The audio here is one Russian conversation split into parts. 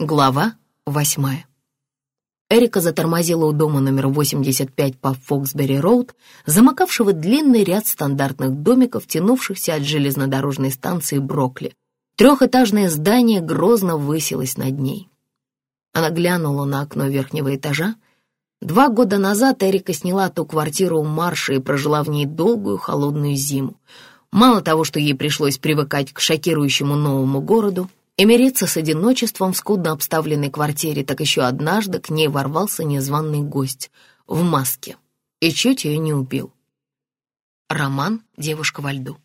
Глава восьмая. Эрика затормозила у дома номер 85 по Фоксбери-Роуд, замыкавшего длинный ряд стандартных домиков, тянувшихся от железнодорожной станции Брокли. Трехэтажное здание грозно высилось над ней. Она глянула на окно верхнего этажа. Два года назад Эрика сняла ту квартиру у Марша и прожила в ней долгую холодную зиму. Мало того, что ей пришлось привыкать к шокирующему новому городу, и мириться с одиночеством в скудно обставленной квартире, так еще однажды к ней ворвался незваный гость в маске и чуть ее не убил. Роман «Девушка во льду».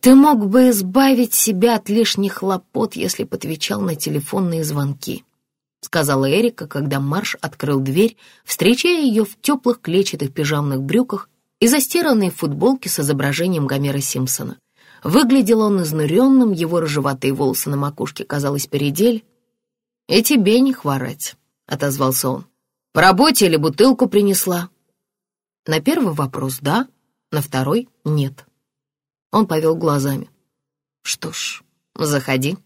Ты мог бы избавить себя от лишних хлопот, если бы отвечал на телефонные звонки, сказала Эрика, когда Марш открыл дверь, встречая ее в теплых клетчатых пижамных брюках и застиранной футболке с изображением Гомера Симпсона. Выглядел он изнуренным, его рыжеватые волосы на макушке, казалось, передели. «И тебе не хворать», — отозвался он. «По работе или бутылку принесла?» На первый вопрос «да», на второй «нет». Он повел глазами. «Что ж, заходи».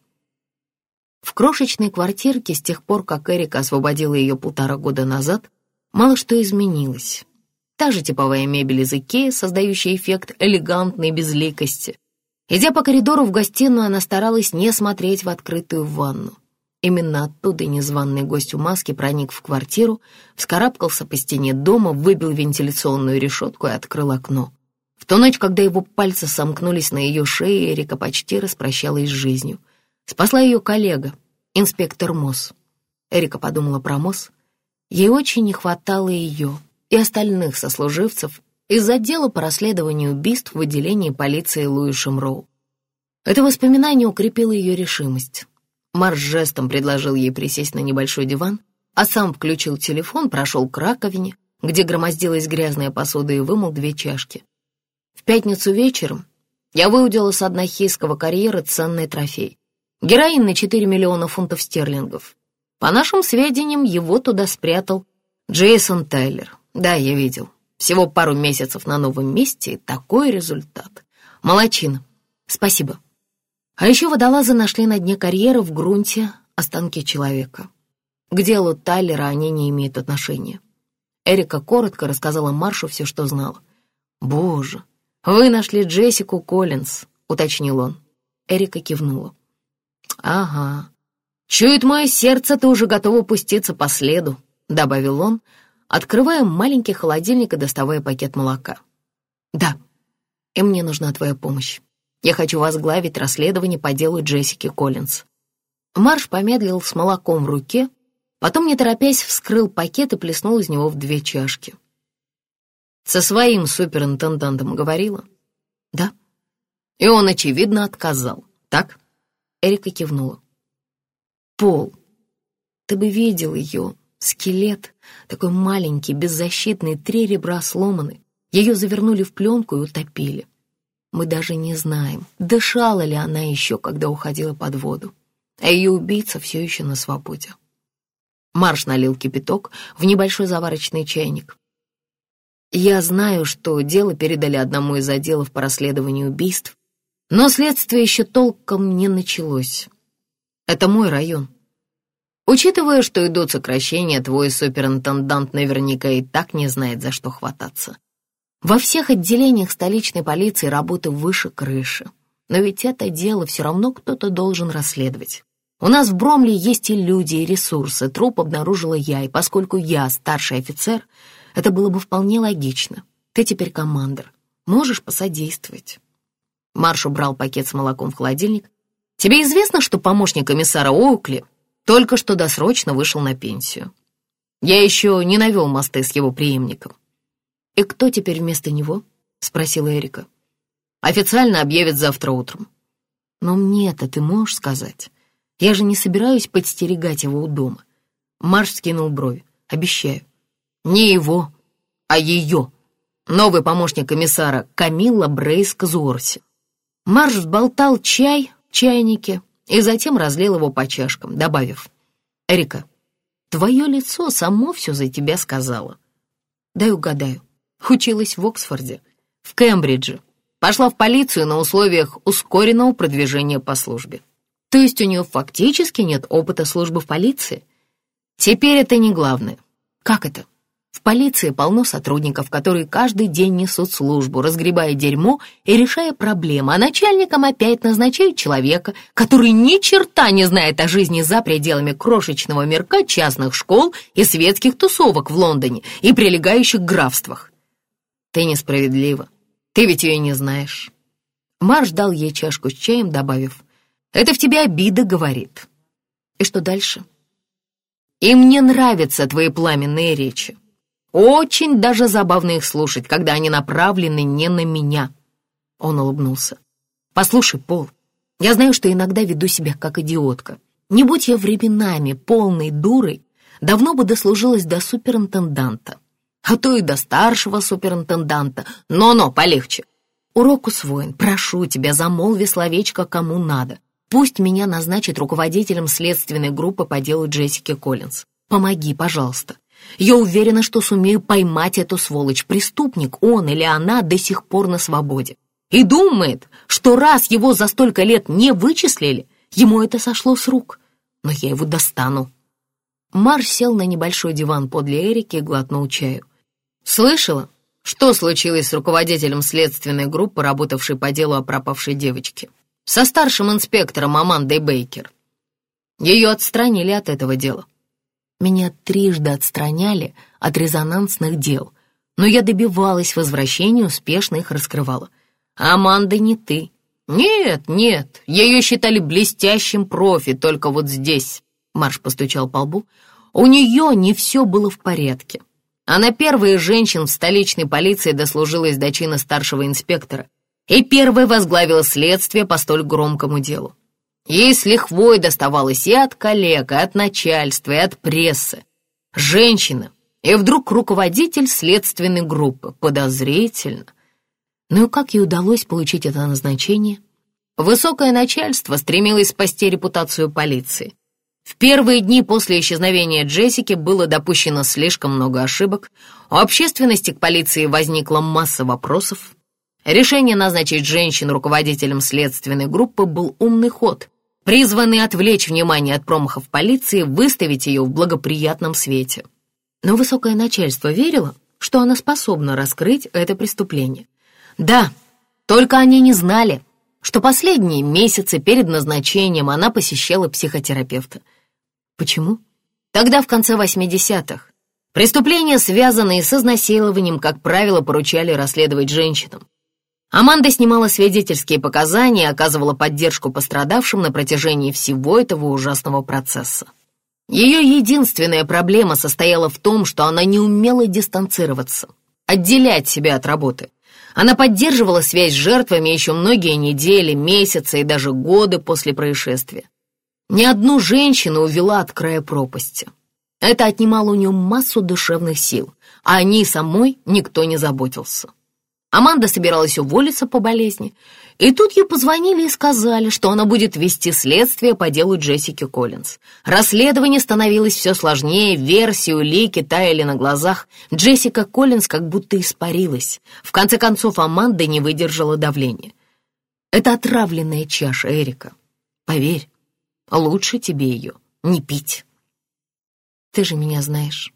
В крошечной квартирке с тех пор, как Эрика освободила ее полтора года назад, мало что изменилось. Та же типовая мебель из Икеи, создающая эффект элегантной безликости, Идя по коридору в гостиную, она старалась не смотреть в открытую ванну. Именно оттуда незваный гость у маски проник в квартиру, вскарабкался по стене дома, выбил вентиляционную решетку и открыл окно. В ту ночь, когда его пальцы сомкнулись на ее шее, Эрика почти распрощалась с жизнью. Спасла ее коллега, инспектор Мосс. Эрика подумала про Мосс. Ей очень не хватало ее и остальных сослуживцев, из отдела по расследованию убийств в отделении полиции Луи Шемроу. Это воспоминание укрепило ее решимость. Марш жестом предложил ей присесть на небольшой диван, а сам включил телефон, прошел к раковине, где громоздилась грязная посуда и вымыл две чашки. В пятницу вечером я выудила с однохейского карьера ценный трофей. Героин на 4 миллиона фунтов стерлингов. По нашим сведениям, его туда спрятал Джейсон Тайлер. Да, я видел. Всего пару месяцев на новом месте и такой результат. Молодчина. Спасибо. А еще водолазы нашли на дне карьера в грунте останки человека. К делу Тайлера они не имеют отношения. Эрика коротко рассказала Маршу все, что знала. «Боже, вы нашли Джессику Коллинз», — уточнил он. Эрика кивнула. «Ага. Чует мое сердце, ты уже готова пуститься по следу», — добавил он, — открывая маленький холодильник и доставая пакет молока. «Да, и мне нужна твоя помощь. Я хочу возглавить расследование по делу Джессики Коллинз». Марш помедлил с молоком в руке, потом, не торопясь, вскрыл пакет и плеснул из него в две чашки. «Со своим суперинтендантом говорила?» «Да». «И он, очевидно, отказал, так?» Эрика кивнула. «Пол, ты бы видел ее, Скелет, такой маленький, беззащитный, три ребра сломаны. Ее завернули в пленку и утопили. Мы даже не знаем, дышала ли она еще, когда уходила под воду. А ее убийца все еще на свободе. Марш налил кипяток в небольшой заварочный чайник. Я знаю, что дело передали одному из отделов по расследованию убийств, но следствие еще толком не началось. Это мой район. Учитывая, что идут сокращения, твой суперинтендант наверняка и так не знает, за что хвататься. Во всех отделениях столичной полиции работы выше крыши. Но ведь это дело все равно кто-то должен расследовать. У нас в Бромле есть и люди, и ресурсы. Труп обнаружила я, и поскольку я старший офицер, это было бы вполне логично. Ты теперь командир. Можешь посодействовать. Марш убрал пакет с молоком в холодильник. Тебе известно, что помощник комиссара Оукли только что досрочно вышел на пенсию. Я еще не навел мосты с его преемником. «И кто теперь вместо него?» — спросила Эрика. «Официально объявят завтра утром». «Но мне-то ты можешь сказать? Я же не собираюсь подстерегать его у дома». Марш скинул брови. «Обещаю». «Не его, а ее. Новый помощник комиссара Камилла Брейс Казуорси». Марш взболтал чай в чайнике, и затем разлил его по чашкам, добавив, «Эрика, твое лицо само все за тебя сказала». «Дай угадаю. Училась в Оксфорде, в Кембридже. Пошла в полицию на условиях ускоренного продвижения по службе». То есть у нее фактически нет опыта службы в полиции? Теперь это не главное. Как это? В полиции полно сотрудников, которые каждый день несут службу, разгребая дерьмо и решая проблемы, а начальникам опять назначают человека, который ни черта не знает о жизни за пределами крошечного мирка частных школ и светских тусовок в Лондоне и прилегающих графствах. Ты несправедлива. Ты ведь ее не знаешь. Марш дал ей чашку с чаем, добавив, «Это в тебе обида, — говорит». И что дальше? «И мне нравятся твои пламенные речи. Очень даже забавно их слушать, когда они направлены не на меня. Он улыбнулся. Послушай, Пол, я знаю, что иногда веду себя как идиотка. Не будь я временами полной дурой, давно бы дослужилась до суперинтенданта. А то и до старшего суперинтенданта. Но-но, полегче. Урок усвоен. Прошу тебя, замолви словечко кому надо. Пусть меня назначат руководителем следственной группы по делу Джессики Коллинз. Помоги, пожалуйста. Я уверена, что сумею поймать эту сволочь. Преступник, он или она, до сих пор на свободе. И думает, что раз его за столько лет не вычислили, ему это сошло с рук. Но я его достану. Марш сел на небольшой диван подле Эрики и глотнул чаю. «Слышала, что случилось с руководителем следственной группы, работавшей по делу о пропавшей девочке? Со старшим инспектором Амандой Бейкер. Ее отстранили от этого дела. Меня трижды отстраняли от резонансных дел, но я добивалась возвращения, успешно их раскрывала. Аманда не ты. Нет, нет, ее считали блестящим профи, только вот здесь, Марш постучал по лбу, у нее не все было в порядке. Она первая женщин в столичной полиции дослужилась до чина старшего инспектора и первой возглавила следствие по столь громкому делу. Ей с лихвой доставалось и от коллег, и от начальства, и от прессы. Женщина, и вдруг руководитель следственной группы. Подозрительно. Ну и как ей удалось получить это назначение? Высокое начальство стремилось спасти репутацию полиции. В первые дни после исчезновения Джессики было допущено слишком много ошибок, у общественности к полиции возникла масса вопросов. Решение назначить женщину руководителем следственной группы был умный ход, призванный отвлечь внимание от промахов полиции, выставить ее в благоприятном свете. Но высокое начальство верило, что она способна раскрыть это преступление. Да, только они не знали, что последние месяцы перед назначением она посещала психотерапевта. Почему? Тогда, в конце 80-х, преступления, связанные с изнасилованием, как правило, поручали расследовать женщинам. Аманда снимала свидетельские показания и оказывала поддержку пострадавшим на протяжении всего этого ужасного процесса. Ее единственная проблема состояла в том, что она не умела дистанцироваться, отделять себя от работы. Она поддерживала связь с жертвами еще многие недели, месяцы и даже годы после происшествия. Ни одну женщину увела от края пропасти. Это отнимало у нее массу душевных сил, а о ней самой никто не заботился. Аманда собиралась уволиться по болезни, и тут ей позвонили и сказали, что она будет вести следствие по делу Джессики Коллинз. Расследование становилось все сложнее, версии, улики таяли на глазах. Джессика Коллинз как будто испарилась. В конце концов, Аманда не выдержала давления. «Это отравленная чаша, Эрика. Поверь, лучше тебе ее не пить». «Ты же меня знаешь.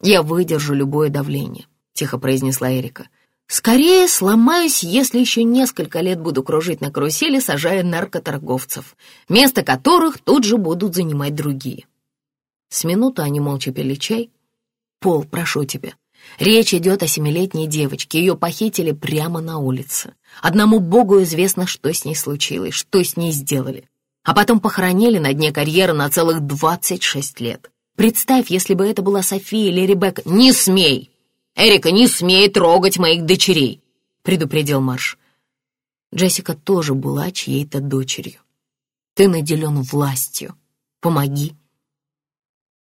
Я выдержу любое давление», — тихо произнесла Эрика. Скорее сломаюсь, если еще несколько лет буду кружить на карусели, сажая наркоторговцев, место которых тут же будут занимать другие. С минуту они молча пили чай. «Пол, прошу тебя, речь идет о семилетней девочке, ее похитили прямо на улице. Одному богу известно, что с ней случилось, что с ней сделали. А потом похоронили на дне карьеры на целых 26 лет. Представь, если бы это была София или Ребекка. Не смей!» Эрика не смеет трогать моих дочерей», — предупредил Марш. Джессика тоже была чьей-то дочерью. Ты наделен властью. Помоги.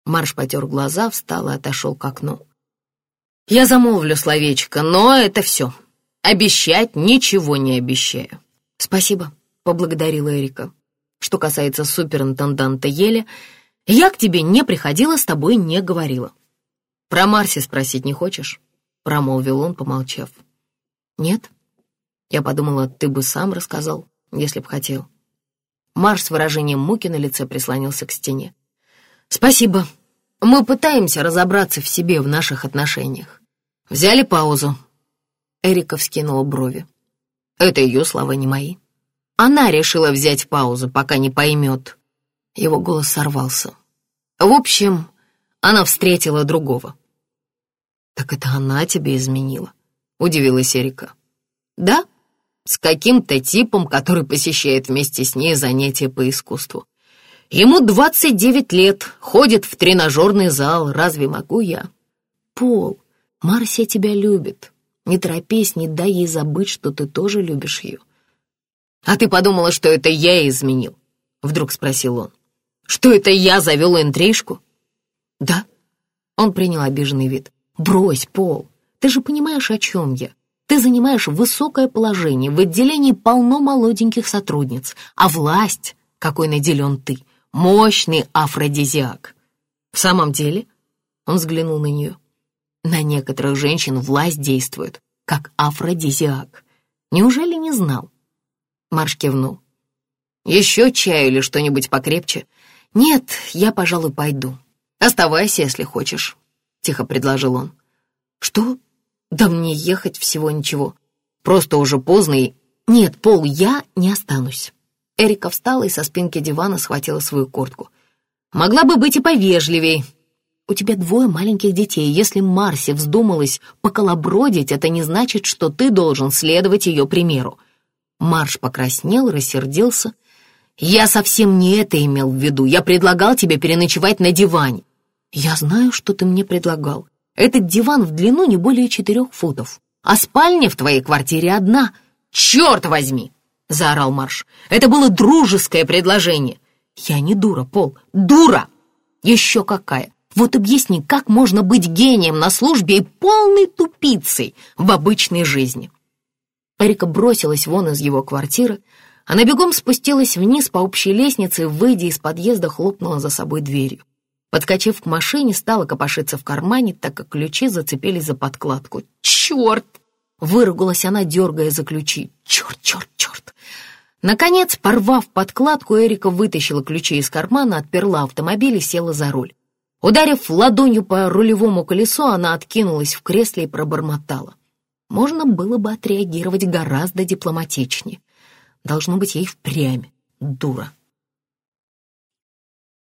Марш потер глаза, встал и отошел к окну. Я замолвлю словечко, но это все. Обещать ничего не обещаю. Спасибо, поблагодарила Эрика. Что касается суперинтенданта Еля, я к тебе не приходила, с тобой не говорила. Про Марси спросить не хочешь? Промолвил он, помолчав. «Нет? Я подумала, ты бы сам рассказал, если б хотел». Марш с выражением муки на лице прислонился к стене. «Спасибо. Мы пытаемся разобраться в себе, в наших отношениях. Взяли паузу». Эрика вскинула брови. Это ее слова, не мои. Она решила взять паузу, пока не поймет. Его голос сорвался. В общем, она встретила другого. «Так это она тебе изменила?» — удивилась Эрика. «Да, с каким-то типом, который посещает вместе с ней занятия по искусству. Ему 29 лет, ходит в тренажерный зал, разве могу я?» «Пол, Марсия тебя любит. Не торопись, не дай ей забыть, что ты тоже любишь ее». «А ты подумала, что это я изменил?» — вдруг спросил он. «Что это я завел интрижку?» «Да». Он принял обиженный вид. «Брось, Пол, ты же понимаешь, о чем я. Ты занимаешь высокое положение, в отделении полно молоденьких сотрудниц, а власть, какой наделен ты, мощный афродизиак. В самом деле, он взглянул на нее, на некоторых женщин власть действует, как афродизиак. Неужели не знал? Марш кивнул. «Еще чаю или что-нибудь покрепче?» «Нет, я, пожалуй, пойду. Оставайся, если хочешь», — тихо предложил он. «Что? Да мне ехать всего ничего. Просто уже поздно и...» «Нет, Пол, я не останусь». Эрика встала и со спинки дивана схватила свою куртку. «Могла бы быть и повежливей». «У тебя двое маленьких детей. Если Марсе вздумалась поколобродить, это не значит, что ты должен следовать ее примеру». Марш покраснел, рассердился. «Я совсем не это имел в виду. Я предлагал тебе переночевать на диване». «Я знаю, что ты мне предлагал. Этот диван в длину не более четырех футов, а спальня в твоей квартире одна. Черт возьми!» — заорал Марш. «Это было дружеское предложение». «Я не дура, Пол, дура!» «Еще какая! Вот объясни, как можно быть гением на службе и полной тупицей в обычной жизни?» Эрика бросилась вон из его квартиры. Она бегом спустилась вниз по общей лестнице выйдя из подъезда, хлопнула за собой дверью. Подскочив к машине, стала копошиться в кармане, так как ключи зацепились за подкладку. «Черт!» — выругалась она, дергая за ключи. «Черт, черт, черт!» Наконец, порвав подкладку, Эрика вытащила ключи из кармана, отперла автомобиль и села за руль. Ударив ладонью по рулевому колесу, она откинулась в кресле и пробормотала. Можно было бы отреагировать гораздо дипломатичнее. Должно быть ей впрямь, дура.